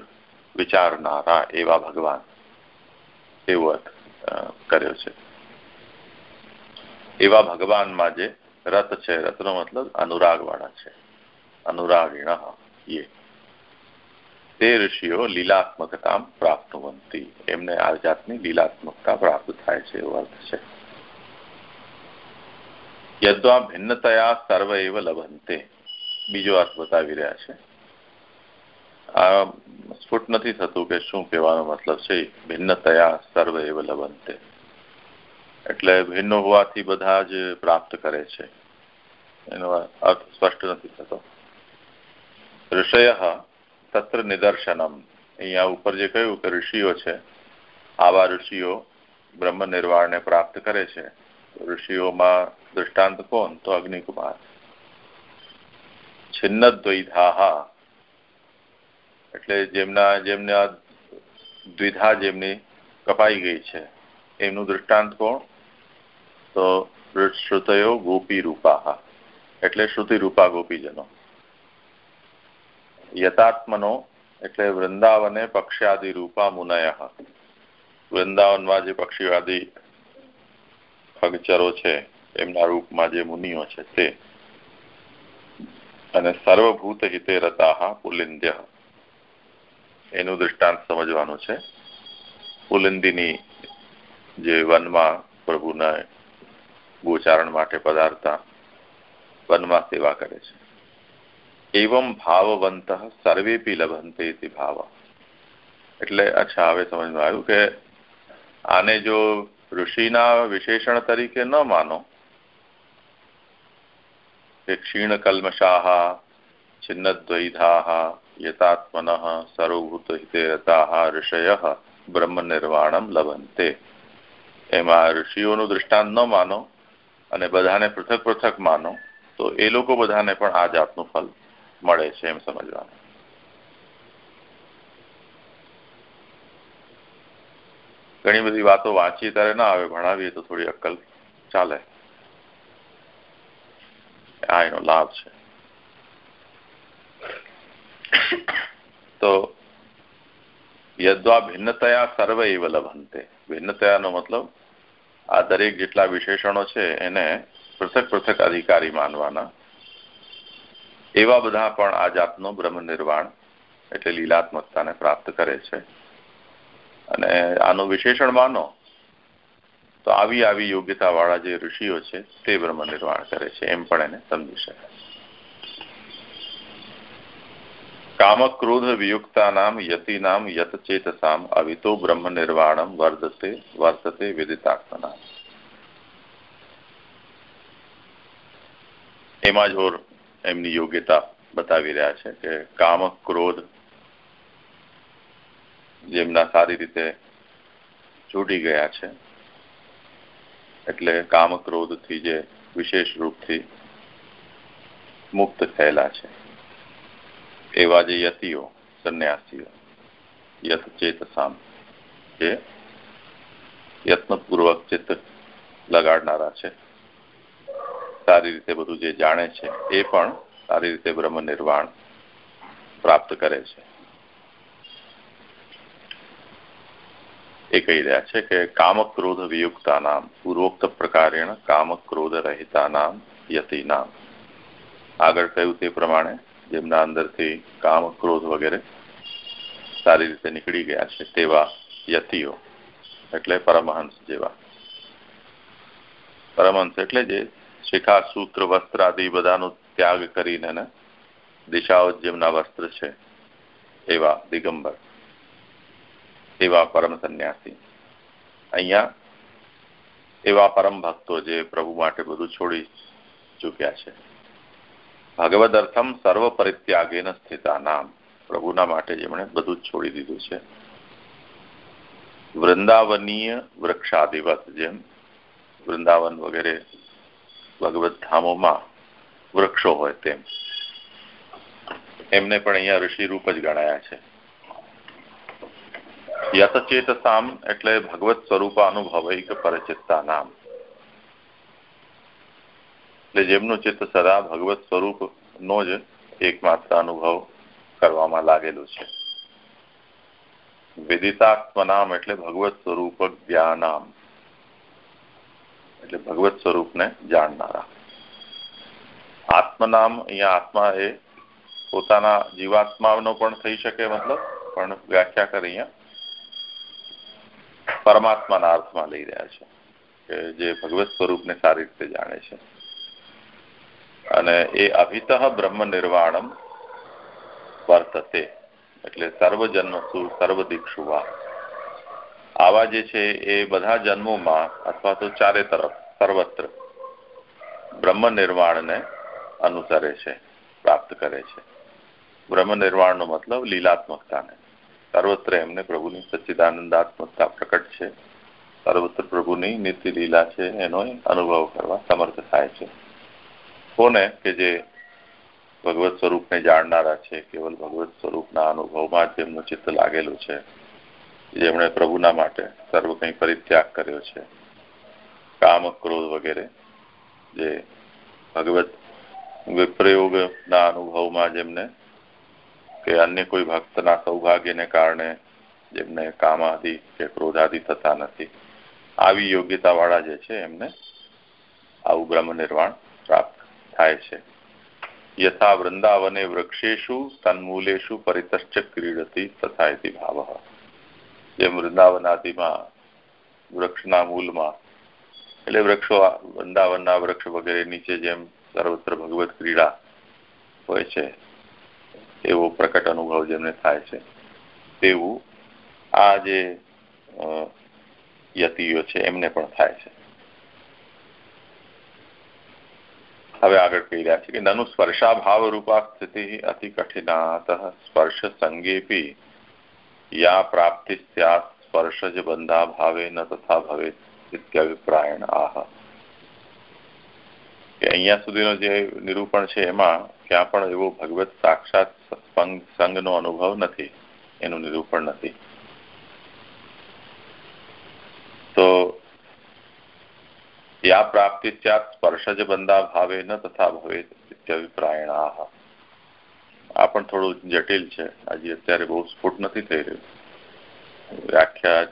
વિચારનારા એવા ભગવાન. એવો અર્થ કર્યો છે. એવા ભગવાનમાં જે રથ છે, રથનો મતલબ અનુરાગ વાળા છે. અનુરાગીણ એ. તે ઋષિઓ લીલાત્મકતા પ્રાપ્તવંતી. એમને આ જાતની લીલાત્મકતા પ્રાપ્ત થાય છે એવો અર્થ છે. યદ્વા ભિન્નતયા સર્વ એવ લભંતે. બીજો અર્થ બતાવી રહ્યા છે. સ્ફુટ નથી થતું કે શું કહેવાનો મતલબ છે? ભિન્નતયા સર્વ એવ લવંતે. એટલે ભિન્ન હોવાથી બધા જ પ્રાપ્ત કરે છે. એનો અર્થ સ્પષ્ટ નથી થતો. ઋષય તત્ર નિદર્શનમ. અહીંયા ઉપર જે કહ્યું કે ઋષિઓ છે, આવા ઋષિઓ બ્રહ્મ નિર્વાણને પ્રાપ્ત કરે છે. ઋષિઓમાં દૃષ્ટાંત કોણ? તો અગ્નિકુમાર. છિન્ન દ્વૈધા એટલે જેમના જેમના દ્વિધા જેમની કપાઈ ગઈ છે, એમનું દૃષ્ટાંત કોણ? તો શ્રુતયો ગોપી રૂપા એટલે શ્રુતિ રૂપા ગોપીજનો. યથાત્મનો એટલે વૃંદાવને પક્ષ્યાદિ રૂપા મુનય. વૃંદાવનમાં જે પક્ષીવાદી ખગચરો છે, એમના રૂપમાં જે મુનિઓ છે તે. અને સર્વભૂત હિતે રતા પુલિંદ્ય. એનું દૃષ્ટાંત સમજવાનું છે. પુલિંદીની જે વનમાં પ્રભુના ગોચારણ માટે પધારતા વનમાં સેવા કરે છે. એવમ ભાવવંત સર્વેપી લભંતે ભાવ. એટલે અચ્છા, હવે સમજમાં આવ્યું કે આને જો ઋષિના વિશેષણ તરીકે ન માનો કે ક્ષીણકલ્મષાः છિન્નદ્વૈધાः યતાત્મનઃ સર્વભૂતહિતે રતાः ઋષયઃ બ્રહ્મનિર્વાણમ લભંતે એમાં ઋષિઓનું દૃષ્ટાંત ન માનો અને બધાને પૃથક પૃથક માનો, તો એ લોકો બધાને પણ આ જાતનું ફલ મળે છે એમ સમજવાનું. ઘણી બધી વાતો વાંચીએ ત્યારે ના આવે, ભણાવીએ તો થોડી અક્કલ ચાલે. આ એનો લાભ છે તો યદ્વા ભિન્નતયા સર્વ એવ લભંતે ભિન્નતયાનો મતલબ આ દરેક જેટલા વિશેષણો છે એને પૃથક પૃથક અધિકારી માનવાના એવા બધા પણ આ જાતનું બ્રહ્મ નિર્વાણ એટલે લીલાત્મકતાને પ્રાપ્ત કરે છે અને આનું વિશેષણ માનો તો આવી આવી યોગ્યતાવાળા જે ઋષિઓ છે તે બ્રહ્મ નિર્વાણ કરે છે એમ પણ એને સમજી શકાય કામક્રોધ વિયુક્તાનામ યતિનામ યતચેતસામ અવિતો બ્રહ્મ નિર્વાણમ વર્ધતે વર્તતે વિદિતાત્મના એમાં જ એમની યોગ્યતા બતાવી રહ્યા છે કે કામ ક્રોધ જેમના સારી રીતે છૂટી ગયા છે, એટલે કામ ક્રોધથી જે વિશેષ રૂપથી મુક્ત થયેલા છે. એવા જે યતિઓ, સંન્યાસીઓ, યત ચેતસામ, જે યત્નપૂર્વક ચિત્ત લગાડનારા છે. સારી રીતે બધું જે જાણે છે, એ પણ સારી રીતે બ્રહ્મ નિર્વાણ પ્રાપ્ત કરે છે. એ કહી રહ્યા છે કે કામક્રોધ વિયુક્તા નામ પૂર્વોક્ત પ્રકારેણ કામક્રોધ રહિતા નામ યતિ નામ આગળ કહ્યું તે પ્રમાણે જેમના અંદરથી કામ ક્રોધ વગેરે સારી રીતે નીકળી ગયા છે તેવા યતિઓ, એટલે પરમહંસ જેવા. પરમહંસ એટલે જે શિખા, સૂત્ર, વસ્ત્ર આદિ બધાનો ત્યાગ કરીને દિશાઓ જેમના વસ્ત્ર છે એવા દિગંબર, એવા પરમ સંન્યાસી. અહીંયા એવા પરમ ભક્તો જે પ્રભુ માટે બધું છોડી ચૂક્યા છે. ભગવદ અર્થમ સર્વ પરિત્યાગેન સ્થિતા પ્રભુના માટે જેમણે બધું જ છોડી દીધું છે. વૃંદાવનીય વૃક્ષાધિપત જેમ વૃંદાવન વગેરે ભગવત ધામોમાં વૃક્ષો હોય તેમ. એમને પણ અહીંયા ઋષિ રૂપ જ ગણાયા છે. યતચેત સામ એટલે ભગવત સ્વરૂપ અનુભવૈક પરિચિતતા નામ એટલે જેમનું ચિત્ત સદા ભગવત સ્વરૂપ નો જ એકમાત્ર અનુભવ કરવામાં લાગેલું છે. વિદિતાત્મનામ એટલે ભગવત સ્વરૂપ જ્ઞાનામ. એટલે ભગવત સ્વરૂપને જાણનારા. આત્મનામ અહીંયા આત્મા એ પોતાના જીવાત્માનો પણ થઈ શકે મતલબ, પણ વ્યાખ્યા કરી અહીંયા પરમાત્માના અર્થમાં લઈ રહ્યા છે, કે જે ભગવત સ્વરૂપને સારી રીતે જાણે છે. અને એ અભિત બ્રહ્મ નિર્વાણમ વર્તતે. એટલે સર્વજન્મસુ સર્વદીક્ષુ વા. આવા જે છે એ બધા જન્મોમાં અથવા તો ચારે તરફ સર્વત્ર બ્રહ્મ નિર્વાણને અનુસરે છે, પ્રાપ્ત કરે છે. બ્રહ્મ નિર્વાણનો મતલબ લીલાત્મકતાને. સર્વત્ર એમને પ્રભુની સચ્ચિદાનંદાત્મકતા પ્રકટ છે. સર્વત્ર પ્રભુની નિત્ય લીલા છે, એનો અનુભવ કરવા સમર્થ થાય છે. કોને કે જે ભગવત સ્વરૂપને જાણનારા છે, કેવલ ભગવત સ્વરૂપના અનુભવમાં જ જેમનું ચિત્ત લાગેલું છે જેમણે પ્રભુના માટે સર્વ કંઈ પરિત્યાગ કર્યો છે. કામ, ક્રોધ વગેરે, જે ભગવત વિપ્રયોગના અનુભવમાં જેમને કે અન્ય કોઈ ભક્તના સૌભાગ્યને કારણે જેમને કામાદિ કે ક્રોધાદિ થતા નથી. આવી યોગ્યતાવાળા જે છે, એમને આવું બ્રહ્મ નિર્વાણ પ્રાપ્ત થાય છે. યથા વૃંદાવને વૃક્ષેશુ તન્મૂલેશુ પરિતશ્ચ ક્રીડતી તથા ઇતિ ભાવ. જેમ વૃંદાવનાદિમાં વૃક્ષના મૂલમાં, એટલે વૃક્ષો વૃંદાવનના વૃક્ષ વગેરે નીચે જેમ સર્વત્ર ભગવત ક્રીડા હોય છે, એવો પ્રકટ અનુભવ જેમને થાય છે. તેવું આ જે યતિઓ છે, એમને પણ થાય છે. હવે આગળ કહી રહ્યા છે કે નનુ સ્પર્શાભાવ રૂપા સ્થિતિ અતિ કઠિનાત સ્પર્શ સંગેપી યા પ્રાપ્તિ સ્યાત સ્પર્શજ બંધા ભાવે ન તથા ભવે ઇત્યભિપ્રાયણ આહ. અહીંયા સુધીનો જે નિરૂપણ છે એમાં ક્યાં પણ એવો ભગવત સાક્ષાત સંઘનો અનુભવ નથી, એનું નિરૂપણ નથી તો યા પ્રાપ્તિ સ્યાત સ્પર્શજ બંધા ભાવે ન તથા ભવે ઇત્યભિપ્રાયણ આ પણ થોડું જટિલ છે આજે અત્યારે બહુ સ્ફુટ નથી થઈ રહ્યું વ્યાખ્યા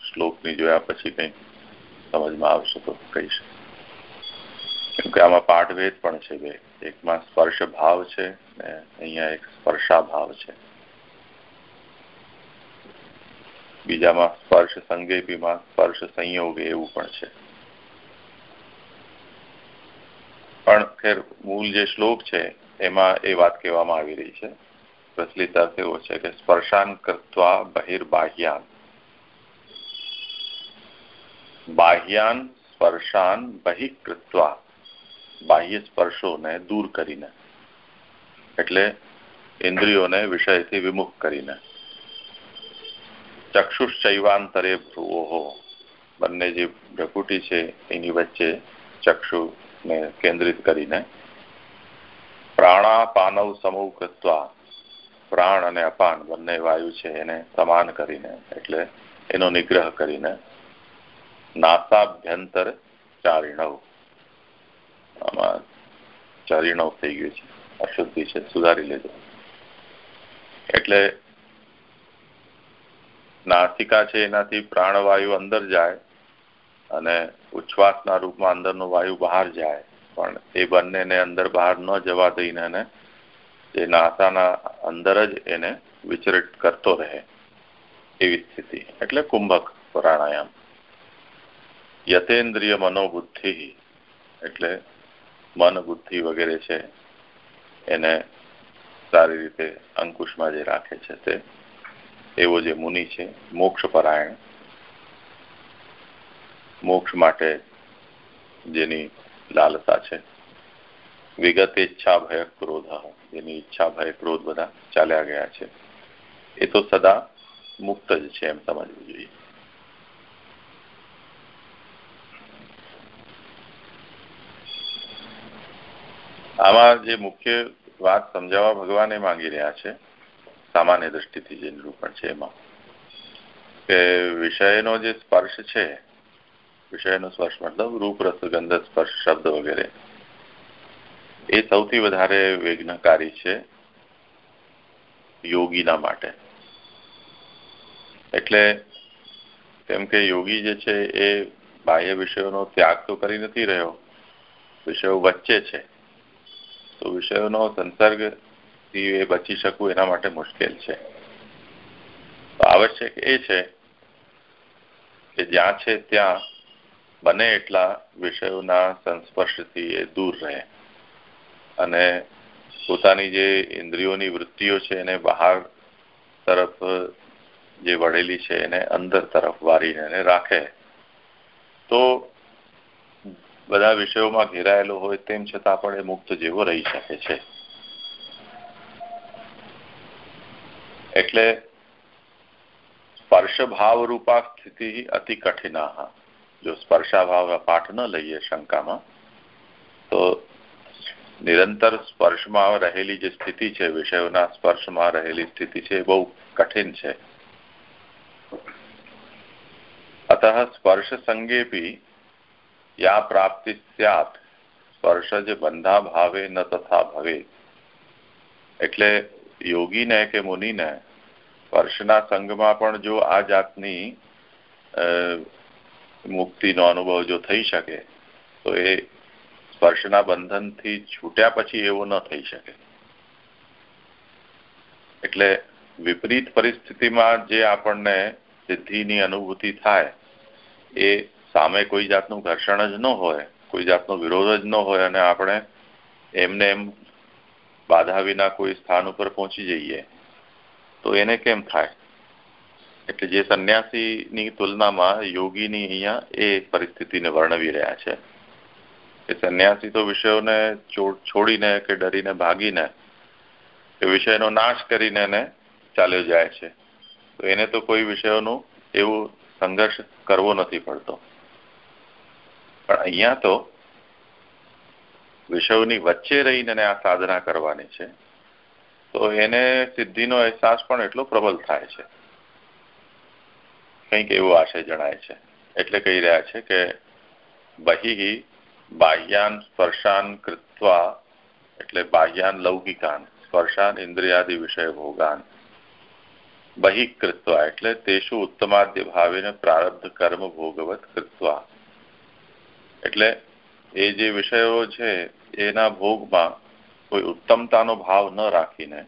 શ્લોકની જોયા પછી કંઈક સમજમાં આવશે તો કહીશ કેમ કે આમાં પાઠભેદ પણ છે બે એકમાં સ્પર્શ ભાવ છે ને અહીંયા એક સ્પર્શા ભાવ છે બીજામાં સ્પર્શ સંગેપીમાં સ્પર્શ સંયોગ એવું પણ છે પણ ખેર, મૂળ જે શ્લોક છે, એમાં એ વાત કહેવામાં આવી રહી છે. પ્રચલિત અર્થ એવો છે કે સ્પર્શાન કરતા બહિર્બાહ્યાન બાહ્યાન. સ્પર્શાન બહિકૃત્વા બાહ્ય સ્પર્શોને દૂર કરીને. એટલે ઇન્દ્રિયોને વિષયથી વિમુખ કરીને. ચક્ષુશ્ચૈવાંતરે ભ્રુવો. બંને જે ભ્રકુટી છે, એની વચ્ચે ચક્ષુને કેન્દ્રિત કરીને પ્રાણાપાનવ સમૂહ પ્રાણ અને અપાન બંને વાયુ છે એને સમાન કરીને, એટલે એનો નિગ્રહ કરીને નાસાભ્યંતર ચારિણવ. આમાં ચારિણવ થઈ ગયું છે. અશુદ્ધિ છે. સુધારી લેજો. એટલે નાસિકા છે એનાથી પ્રાણવાયુ અંદર જાય અને ઉચ્છ્વાસના રૂપમાં અંદરનો વાયુ બહાર જાય. પણ એ બંનેને અંદર બહાર ન જવા દઈને એ નાસાના અંદર જ એને વિચરિત કરતો રહે એવી સ્થિતિ. એટલે કુંભક પ્રાણાયામ. યતેન્દ્રિય મનોબુદ્ધિ, એટલે મન બુદ્ધિ વગેરે છે, એને સારી રીતે અંકુશમાં જે રાખે છે તે, એવો જે મુનિ છે મોક્ષ પરાયણ મોક્ષ માટે જેની લાલસા છે. વિગત ઈચ્છા ભય ક્રોધ, જેની ઈચ્છા ભય ક્રોધ બધા ચાલ્યા ગયા છે. એ તો સદા મુક્ત જ છે એમ સમજવું જોઈએ. આમાં જે મુખ્ય વાત સમજાવવા ભગવાન એ માંગી રહ્યા છે, સામાન્ય દ્રષ્ટિથી જે નિરૂપણ છે એમાં, કે વિષયનો જે સ્પર્શ છે વિષયનો સ્પર્શ મતલબ રૂપ રસ ગંધ સ્પર્શ શબ્દ વગેરે. એ સૌથી વધારે વિઘ્નકારી છે યોગીના માટે. એટલે કેમ કે યોગી જે છે એ બાહ્ય વિષયોનો ત્યાગ તો કરી નથી રહ્યો, વિષયો વચ્ચે છે. તો વિષયોનો સંસર્ગથી એ બચી શકવું એના માટે મુશ્કેલ છે. આવશ્યક એ છે કે જ્યાં છે ત્યાં બને એટલા વિષયોના સંસ્પર્શથી એ દૂર રહે. અને પોતાની જે ઇન્દ્રિયોની વૃત્તિઓ છે એને બહાર તરફ જે વળેલી છે એને અંદર તરફ વારીને એને રાખે. તો બધા વિષયોમાં ઘેરાયેલો હોય તેમ છતાં પણ એ મુક્ત જેવો રહી શકે છે. એટલે સ્પર્શભાવ રૂપા સ્થિતિ અતિ કઠિના જો સ્પર્શાભાવ પાઠ ન લઈએ શંકામાં તો નિરંતર સ્પર્શમાં રહેલી જે સ્થિતિ છે વિષયોના સ્પર્શમાં રહેલી સ્થિતિ છે એ બહુ કઠિન છે અતઃ સ્પર્શ સંગેપી યા પ્રાપ્તિ સ્યાત સ્પર્શજ બંધા ભાવે ન તથા ભવે એટલે યોગીને કે મુનિને સ્પર્શના સંઘમાં પણ જો આ જાતની મુક્તિનો અનુભવ જો થઈ શકે, તો એ સ્પર્શના બંધનથી છૂટ્યા પછી એવું ન થઈ શકે. એટલે વિપરીત પરિસ્થિતિમાં જે આપણને સિદ્ધિની અનુભૂતિ થાય, એ સામે કોઈ જાતનું ઘર્ષણ જ ન હોય, કોઈ જાતનો વિરોધ જ ન હોય અને આપણે એમને એમ બાધા વિના કોઈ સ્થાન ઉપર પહોંચી જઈએ, તો એને કેમ થાય? એટલે જે સંન્યાસીની તુલનામાં યોગીની અહીંયા એ પરિસ્થિતિને વર્ણવી રહ્યા છે. કે સંન્યાસી તો વિષયોને છોડીને કે ડરીને ભાગીને એ વિષયનો નાશ કરીને એને ચાલ્યો જાય છે. તો એને તો કોઈ વિષયોનું એવું સંઘર્ષ કરવો નથી પડતો. પણ અહીંયા તો વિષયોની વચ્ચે રહીને આ સાધના કરવાની છે. તો એને સિદ્ધિનો અહેસાસ પણ એટલો પ્રબલ થાય છે. કંઈક એવું આશય જણાય છે. એટલે કહી રહ્યા છે કે બહિ બાહ્યાન સ્પર્શાન કૃત્વા એટલે બાહ્યાન લૌકિકાન, સ્પર્શાન ઇન્દ્રિયાદિ વિષય ભોગાન. બહિકૃત્વા એટલે તેશુ ઉત્તમાદ્ય ભાવેને પ્રારબ્ધ કર્મ ભોગવત કૃત્વા. એટલે એ જે વિષયો છે, એના ભોગમાં કોઈ ઉત્તમતાનો ભાવ ન રાખીને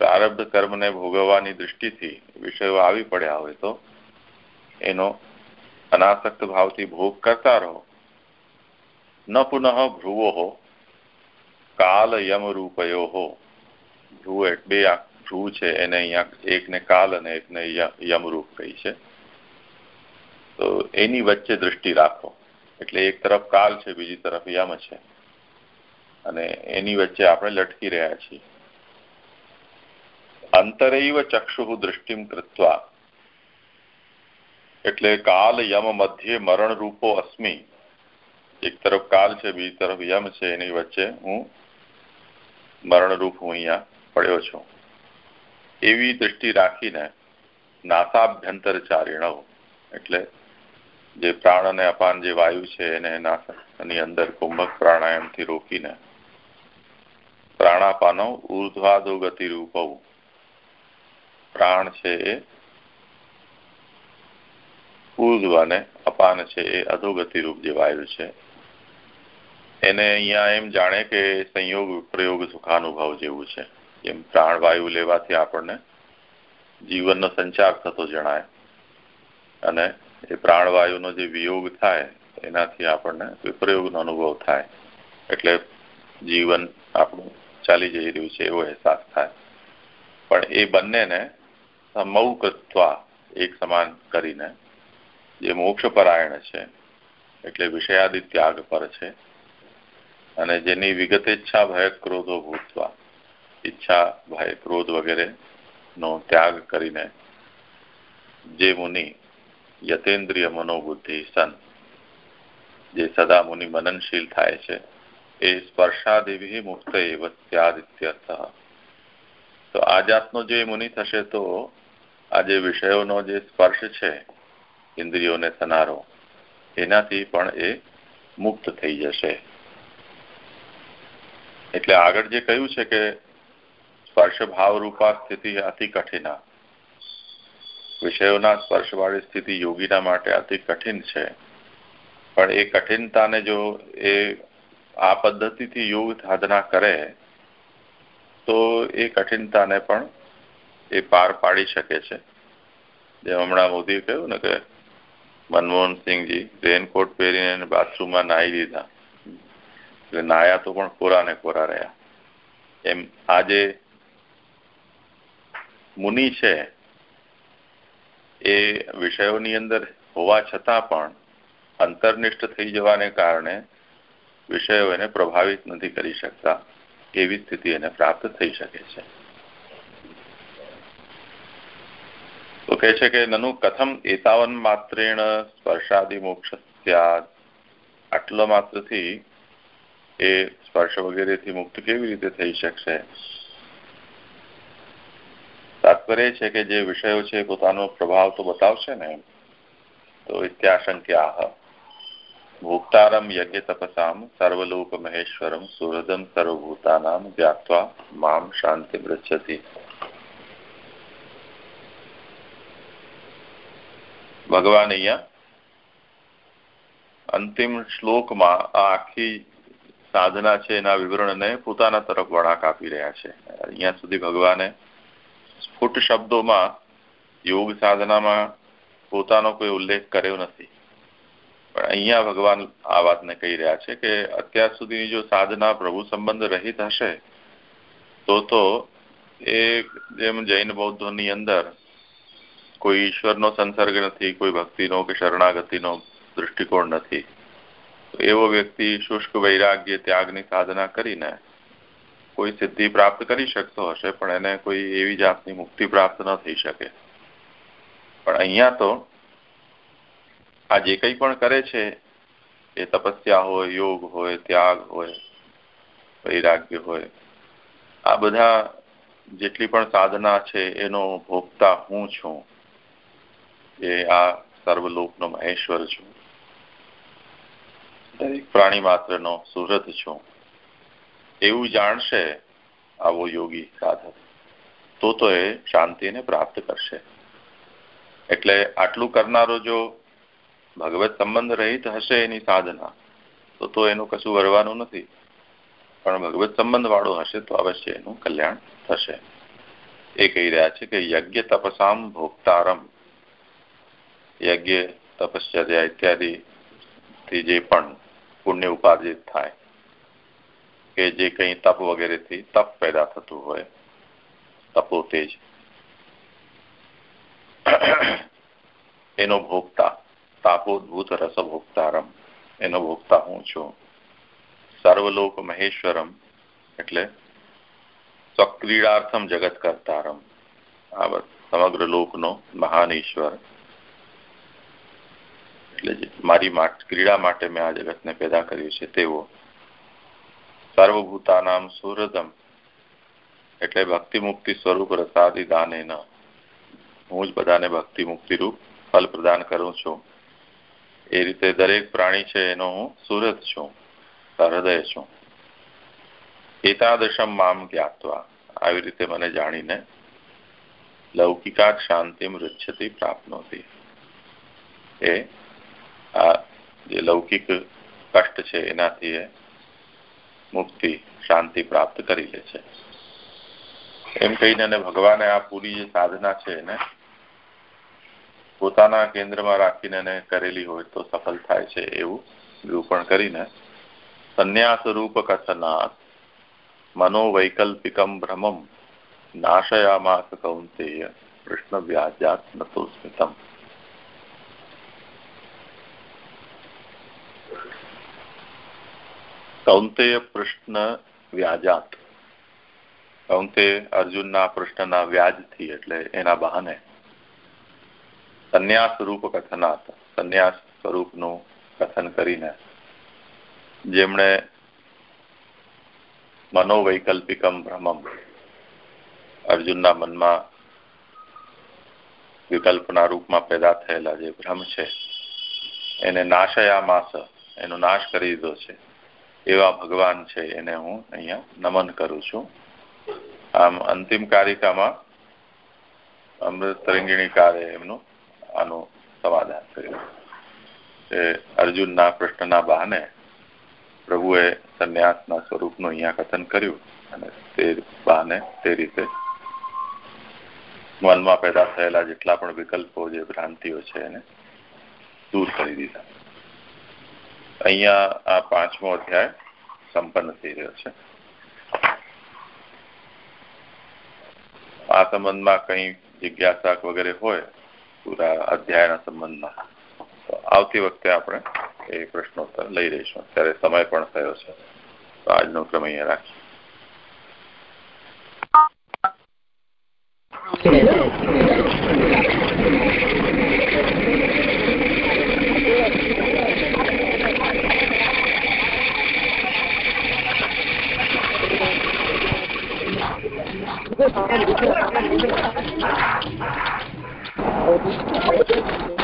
પ્રારબ્ધ કર્મને ભોગવવાની દૃષ્ટિથી વિષયો આવી પડ્યા હોય તો એનો અનાસક્ત ભાવથી ભોગ કરતા રહો. ન પુનઃ ભ્રુવો કાલ યમ રૂપયો હો ધ્રુવ બે ભ્રુવ છે એને અહીંયા એકને કાલ અને એકને યમરૂપ કહી છે. તો એની વચ્ચે દૃષ્ટિ રાખો. એટલે એક તરફ કાલ છે, બીજી તરફ યમ છે. અને એની વચ્ચે આપણે લટકી રહ્યા છીએ. અંતરૈવ ચક્ષુ દ્રષ્ટિમ કૃત્વા. એટલે કાલ યમ મધ્ય મરણ રૂપો અસ્મી. એક તરફ કાલ છે, બીજી તરફ યમ છે, એની વચ્ચે હું મરણરૂપ હું અહીંયા પડ્યો છું. એવી દ્રષ્ટિ રાખીને નાસાભ્યંતર ચારીણવ એટલે જે પ્રાણ અને અપાન જે વાયુ છે એને નાસાની અંદર કુંભક પ્રાણાયામથી રોકીને પ્રાણાપાનો ઉર્ધ્વાદો ગતિ રૂપવ પ્રાણ છે એ ઉર્ધ્વ અને અપાન છે, એ અધોગતિ રૂપ જે વાયુ છે. એને અહીંયા એમ જાણે કે સંયોગ, પ્રયોગ, સુખાનુભવ જેવું છે. જેમ પ્રાણવાયુ લેવાથી આપણને જીવનનો સંચાર થતો જણાય. અને એ પ્રાણવાયુનો જે વિયોગ થાય, એનાથી આપણને વિપ્રયોગનો અનુભવ થાય. એટલે જીવન આપણું ચાલી જઈ રહ્યું છે, એવો અહેસાસ થાય. પણ એ બંનેને સમૌકત્વા એક સમાન કરીને જે મોક્ષ પરાયણ છે. એટલે વિષયાદિ ત્યાગ પર છે. અને જેની વિગત ઈચ્છા ભય ક્રોધો ભૂતવા, ઈચ્છા ભય ક્રોધ વગેરે નો ત્યાગ કરીને જે મુનિ યતેન્દ્રિય મનોબુદ્ધિ સન, જે સદા મુનિ મનનશીલ થાય છે, એ સ્પર્શાદિભી મુક્ત એવ ત્યાદિત્યર્થ. તો આ જાતનો જે મુનિ થશે તો આ વિષયોનો જે સ્પર્શ છે ઇન્દ્રિયોને થનારો એનાથી પણ એ મુક્ત થઈ જશે. એટલે આગળ જે કહ્યું છે કે સ્પર્શ ભાવ રૂપા સ્થિતિ અતિ કઠિના. વિષયોના સ્પર્શવાળી સ્થિતિ યોગીના માટે અતિ કઠિન છે. પણ એ કઠિનતાને જો એ આ પદ્ધતિથી યોગ સાધના કરે, તો એ કઠિનતાને પણ એ પાર પાડી શકે છે. જેમ હમણાં મોદીએ કહ્યું ને કે મનમોહનસિંહજી રેનકોટ પહેરીને બાથરૂમમાં નાહી દીધા. એટલે નાયા તો પણ કોરા ને કોરા રહ્યા. એમ આજે મુનિ છે એ વિષયોની અંદર હોવા છતાં પણ અંતર્નિષ્ઠ થઈ જવાને કારણે વિષયો એને પ્રભાવિત નથી કરી શકતા. એવી સ્થિતિ એને પ્રાપ્ત થઈ શકે છે. તો કહે છે કે નનુ કથમ એતાવન માત્રેણ સ્પર્શાદિ મોક્ષ આટલો માત્રથી એ સ્પર્શ વગેરેથી મુક્ત કેવી રીતે થઈ શકશે? તાત્પર્ય છે કે જે વિષયો છે પોતાનો પ્રભાવ તો બતાવશે ને? તો ઇત્યાશંક્યા ભોક્તારમ યજ્ઞ તપસામ સર્વલોક મહેશ્વરમ સુહૃદમ સર્વભૂતાનામ વ્યાત્વા મામ શાંતિ પૃચ્છતી. ભગવાન અહીંયા અંતિમ શ્લોકમાં આ આખી સાધના છે એના વિવરણને પોતાના તરફ વળાંક આપી રહ્યા છે. અહીંયા સુધી ભગવાને સ્ફુટ શબ્દોમાં યોગ સાધનામાં પોતાનો કોઈ ઉલ્લેખ કર્યો નથી. પણ અહીંયા ભગવાન આ વાતને કહી રહ્યા છે કે અત્યાર સુધીની જો સાધના પ્રભુ સંબંધ રહિત હશે, તો તો એ જેમ જૈન બૌદ્ધોની અંદર કોઈ ઈશ્વરનો સંસર્ગ નથી, કોઈ ભક્તિનો કે શરણાગતિનો દૃષ્ટિકોણ નથી. એવો વ્યક્તિ શુષ્ક વૈરાગ્ય, ત્યાગની સાધના કરીને કોઈ સિદ્ધિ પ્રાપ્ત કરી શકતો હશે, પણ એને કોઈ એવી જાતની મુક્તિ પ્રાપ્ત ન થઈ શકે. પણ અહીંયા તો આ જે કંઈ પણ કરે છે, એ તપસ્યા હોય, યોગ હોય, ત્યાગ હોય, વૈરાગ્ય હોય, આ બધા જેટલી પણ સાધના છે, એનો ભોગતા હું છું. એ આ સર્વલોકનો મહેશ્વર છું. દરેક પ્રાણી માત્રનો સુરત છું. એવું જાણશે આવો યોગી સાધક. તો તો એ શાંતિને પ્રાપ્ત કરશે. એટલે આટલું કરનારો જો ભગવત સંબંધ રહિત હશે એની સાધના તો તો એનું કશું વરવાનું નથી. પણ ભગવત સંબંધ વાળો હશે તો અવશ્ય એનું કલ્યાણ થશે. એ કહી રહ્યા છે કે યજ્ઞ તપસામ ભોગતારમ યજ્ઞ તપસ્યા ઇત્યાદિ થી જે પણ પુણ્ય ઉપાર્જિત થાય, કે જે કંઈ તપ વગેરેથી તપ પેદા થતું હોય, તપો તેજ એનો ભોગતા, તાપોદભૂત રસભોક્તારમ એનો ભોગતા હું છું. સર્વલોક મહેશ્વરમ, એટલે સ્વક્રીડાર્થમ જગત કરતારમ, આ સમગ્ર લોકનો મહાન ઈશ્વર. એટલે મારી ક્રીડા માટે મેં આ જગતને પેદા કર્યું છે તેવો સર્વભૂતાનામ સુહૃદમ એટલે ભક્તિ મુક્તિ સ્વરૂપ રસાદી દાને ન. હું જ બધાને ભક્તિ મુક્તિ રૂપ ફલ પ્રદાન કરું છું. એ રીતે દરેક પ્રાણી છે એનો હું સુરત છું, હૃદય છું. એતાદશમ મામ જ્ઞાતવા. આવી રીતે મને જાણીને લૌકિકા શાંતિ રુચ્છતિ પ્રાપ્નોતી. એ આ જે લૌકિક કષ્ટ છે, એનાથી એ મુક્તિ, શાંતિ પ્રાપ્ત કરી લે છે. એમ કહીને ભગવાને આ પૂરી જે સાધના છે એને પોતાના કેન્દ્રમાં રાખીને એને કરેલી હોય તો સફળ થાય છે એવું નિરૂપણ કરીને સંન્યાસ રૂપ કથનાથ મનોવૈકલ્પિકમ ભ્રમમ નાશયામાસ કૌંતેય કૃષ્ણ વ્યાજાત નતો સ્મિતમ કૌંતેય પ્રશ્ન વ્યાજાત. કૌંતે અર્જુનના પ્રશ્નના વ્યાજથી એટલે એના બહાને. સંન્યાસ રૂપ કથનાથ સંન્યાસ સ્વરૂપનું કથન કરીને જેમણે મનોવૈકલ્પિકમ ભ્રમમ અર્જુનના મનમાં વિકલ્પના રૂપમાં પેદા થયેલા જે ભ્રમ છે, એને નાશયામાસ, એનો નાશ કરી દીધો છે. એવા ભગવાન છે એને હું અહીંયા નમન કરું છું. આમ અંતિમ કારિકામાં અમૃત તરંગીણી કારે એમનું આનું સમાધાન કર્યું એ અર્જુનના પ્રશ્નના બહાને પ્રભુએ સંન્યાસના સ્વરૂપનું અહીંયા કથન કર્યું અને તે બહાને તે રીતે મનમાં પેદા થયેલા જેટલા પણ વિકલ્પો જે ભ્રાંતિઓ છે એને દૂર કરી દીધા. અહીંયા આ પાંચમો અધ્યાય સંપન્ન થઈ રહ્યો છે. આ સંબંધમાં કઈ જિજ્ઞાસા વગેરે હોય પૂરા અધ્યાયના સંબંધમાં. તો આવતી વખતે આપણે એ પ્રશ્નોત્તર લઈ રહીશું. અત્યારે સમય પણ થયો છે. તો આજનો ક્રમ અહીંયા રાખીએ. Thank you.